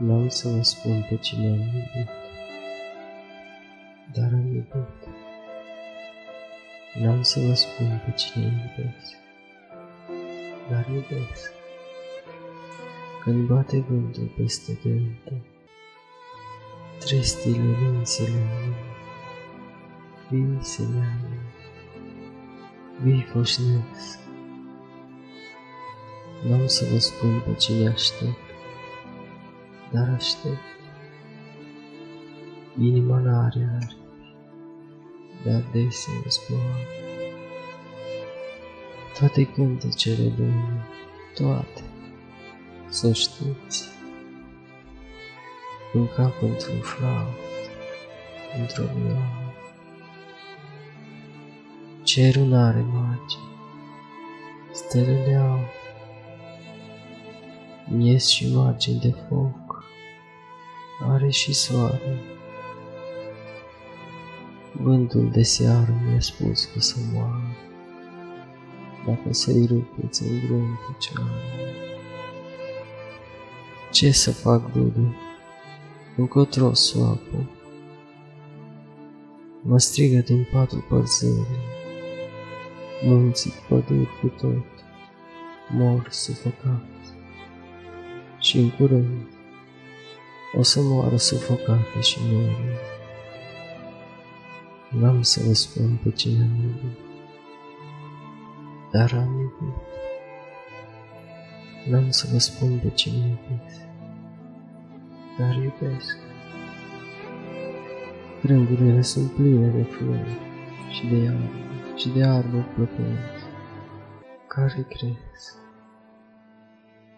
N-am să vă spun pe cine am iubit, dar am iubit. N-am să vă spun pe cine iubesc, dar iubesc. Când bate vântul peste delte, tristile vinsele mele, visele mele, vii foșnesc. N-am să vă spun pe cine aștept, dar aștept. Inima n-are aripi, dar adesea zboară. Toate cântecele lumii, toate, să știți, în cap într-un flaut, într-o vioară. Cerul n-are magie, stelele au miez și margini de foc, are și soare. Vântul de seară mi-a spus că să moară, dacă să-i rupeți în drum picioare. Ce să fac, Dudu? Încotro să o apuc? Mă strigă din patul părzării, munții păduri cu tot, mor sufocat și în curând o să moară sufocate și nori. N-am să vă spun pe cine am iubit, dar am iubit. N-am să vă spun pe cine iubesc, dar iubesc. Rândurile sunt pline de flori și de iarbă și de arbori plăpăți care cresc